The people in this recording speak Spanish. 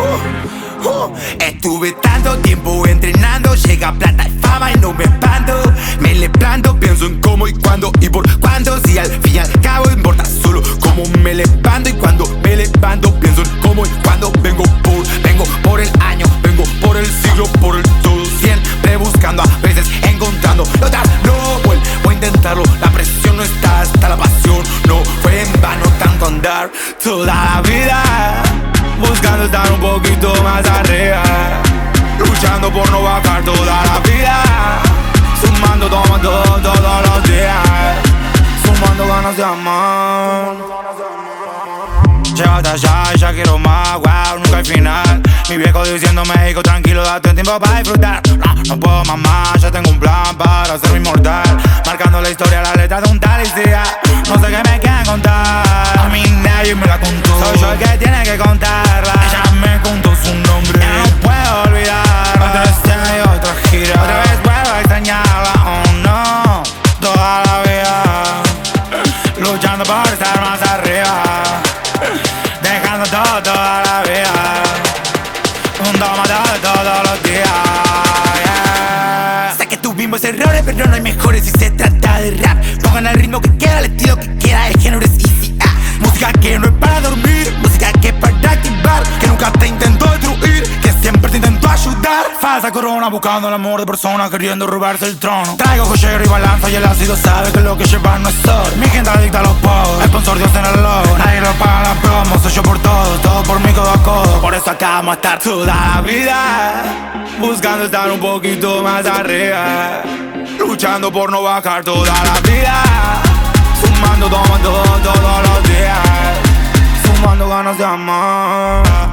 Uh, uh. Estuve tanto tiempo entrenando, llega plata y fama y no me espanto. Me le planto, pienso en cómo y cuándo y por cuándo. Si al fin y al cabo importa solo cómo me levanto y cuando me levanto, pienso en cómo y cuándo. Vengo por, vengo por el año, vengo por el siglo, por el todo. Siempre buscando, a veces encontrando. Otras no vuelvo a intentarlo. La presión no está hasta la pasión. No fue en vano tanto andar toda la vida estar un poquito más arriba. Luchando por no bajar toda la vida. Sumando, tomando todos los días. Sumando ganas de amar. Llego hasta allá ya quiero más, wow, nunca hay final. Mi viejo diciéndome, hijo, tranquilo, date un tiempo para disfrutar No, puedo más, ya tengo un plan para ser inmortal. Marcando la historia, la letra de un talicía No sé qué me quieren contar. A mí nadie me la contó. Soy yo el que tiene que contarla Luchando por estar más arriba Dejando todo toda la vida. Un domador todos los días yeah. Sé que tuvimos errores pero no hay mejores si se trata de rap. Pongan el ritmo que quiera, el estilo que quiera, el género es easy ayudar Falsa corona buscando el amor de personas queriendo robarse el trono. Traigo cochero y balanza y el ácido sabe que lo que llevar no es sol. Mi gente adicta a los pobres, sponsor Dios en el logo Nadie lo paga la promo, soy yo por todo, todo por mi codo a codo. Por eso acá vamos a estar toda la vida Buscando estar un poquito más arriba. Luchando por no bajar toda la vida Sumando, tomando todos los días. Sumando ganas de amar